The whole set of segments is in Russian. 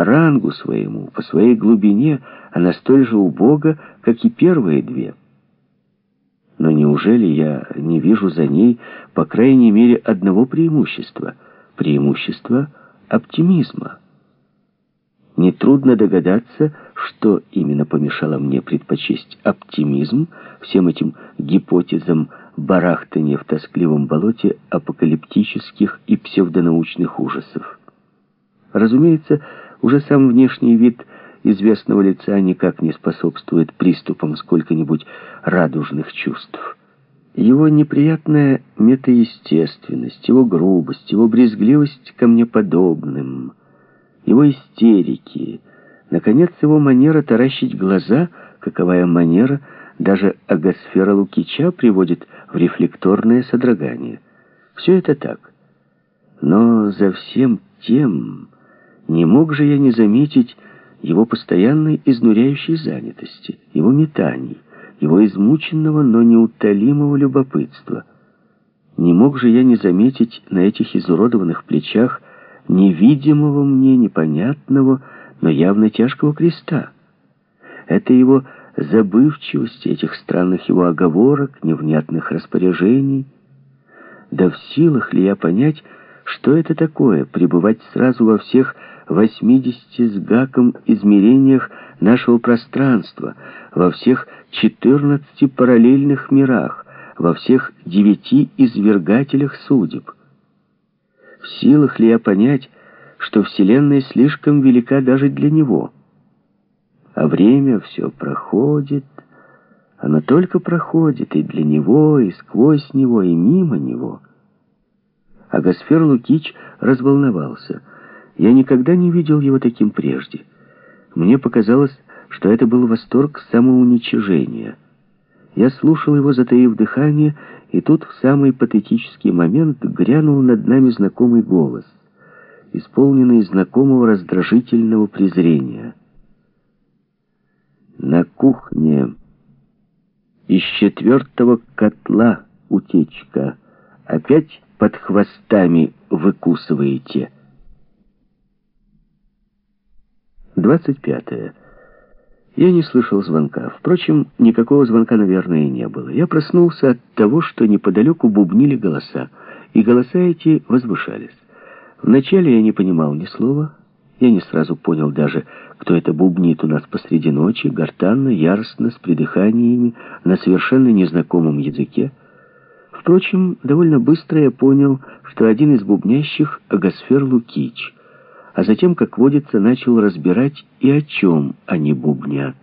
По рангу своему, по своей глубине она столь же убога, как и первые две. Но неужели я не вижу за ней, по крайней мере, одного преимущества? Преимущества оптимизма. Нетрудно догадаться, что именно помешало мне предпочесть оптимизм всем этим гипотезам барахтания в тоскливом болоте апокалиптических и псевдонаучных ужасов. Разумеется, уже сам внешний вид известного лица никак не способствует приступам сколько-нибудь радужных чувств. Его неприятная метаестественность, его грубость, его брезгливость ко мне подобным, его истерики, наконец, его манера таращить глаза, каковая манера даже агосфера Лукича приводит в рефлекторное содрогание. Все это так. Но за всем тем не мог же я не заметить его постоянной изнуряющей занятости, его метаний, его измученного, но неутолимого любопытства. Не мог же я не заметить на этих изуродованных плечах невидимого мне, непонятного, но явно тяжкого креста. Это его забывчивость, этих странных его оговорок, невнятных распоряжений. Да в силах ли я понять, что это такое, пребывать сразу во всех 80 с гаком измерениях нашего пространства, во всех 14 параллельных мирах, во всех девяти извергателях судеб. В силах ли я понять, что Вселенная слишком велика даже для него? А время все проходит, оно только проходит и для него, и сквозь него, и мимо него. А Гасфер Лукич разволновался — я никогда не видел его таким прежде. Мне показалось, что это был восторг самоуничижения. Я слушал его, затаив дыхание, и тут в самый патетический момент грянул над нами знакомый голос, исполненный знакомого раздражительного презрения. На кухне из четвертого котла утечка. Опять под хвостами выкусываете. 25. Я не слышал звонка. Впрочем, никакого звонка, наверное, и не было. Я проснулся от того, что неподалеку бубнили голоса, и голоса эти возвышались. Вначале я не понимал ни слова. Я не сразу понял даже, кто это бубнит у нас посреди ночи, гортанно, яростно, с придыханиями, на совершенно незнакомом языке. Впрочем, довольно быстро я понял, что один из бубнящих — Агасфер Лукич — а затем, как водится, начал разбирать и о чем они бубнят.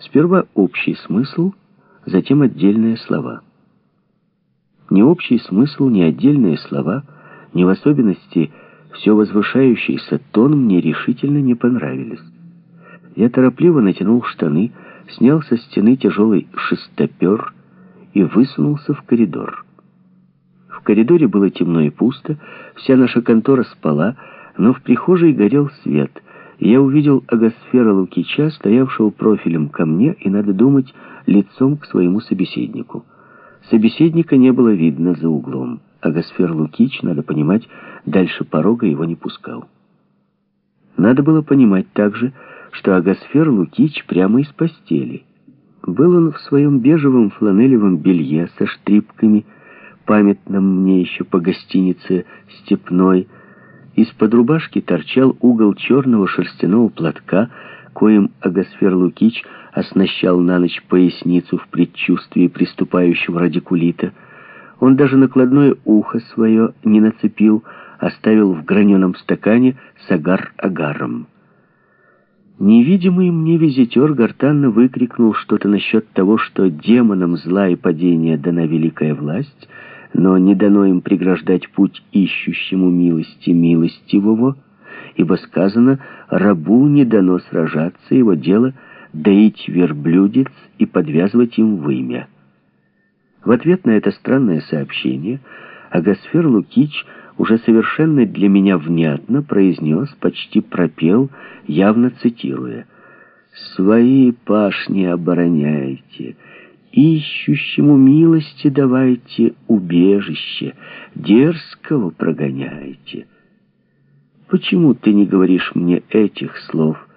Сперва общий смысл, затем отдельные слова. Ни общий смысл, ни отдельные слова, ни в особенности все возвышающийся тон мне решительно не понравились. Я торопливо натянул штаны, снял со стены тяжелый шестопер и высунулся в коридор. В коридоре было темно и пусто, вся наша контора спала, но в прихожей горел свет. Я увидел Агосфера Лукича, стоявшего профилем ко мне, и, надо думать, лицом к своему собеседнику. Собеседника не было видно за углом. Агосфер Лукич, надо понимать, дальше порога его не пускал. Надо было понимать также, что Агосфер Лукич прямо из постели. Был он в своем бежевом фланелевом белье со штрипками, памятном мне еще по гостинице «Степной», из-под рубашки торчал угол черного шерстяного платка, коим Агасфер Лукич оснащал на ночь поясницу в предчувствии приступающего радикулита. Он даже накладное ухо свое не нацепил, оставил в граненом стакане с агар-агаром. Невидимый мне визитер гортанно выкрикнул что-то насчет того, что демонам зла и падения дана великая власть — но не дано им преграждать путь ищущему милости милостивого, ибо сказано, рабу не дано сражаться, его дело доить верблюдец и подвязывать им вымя. В ответ на это странное сообщение Агасфер Лукич уже совершенно для меня внятно произнес, почти пропел, явно цитируя, «Свои пашни обороняйте, ищущему милости давайте убежище, дерзкого прогоняйте. Почему ты не говоришь мне этих слов?»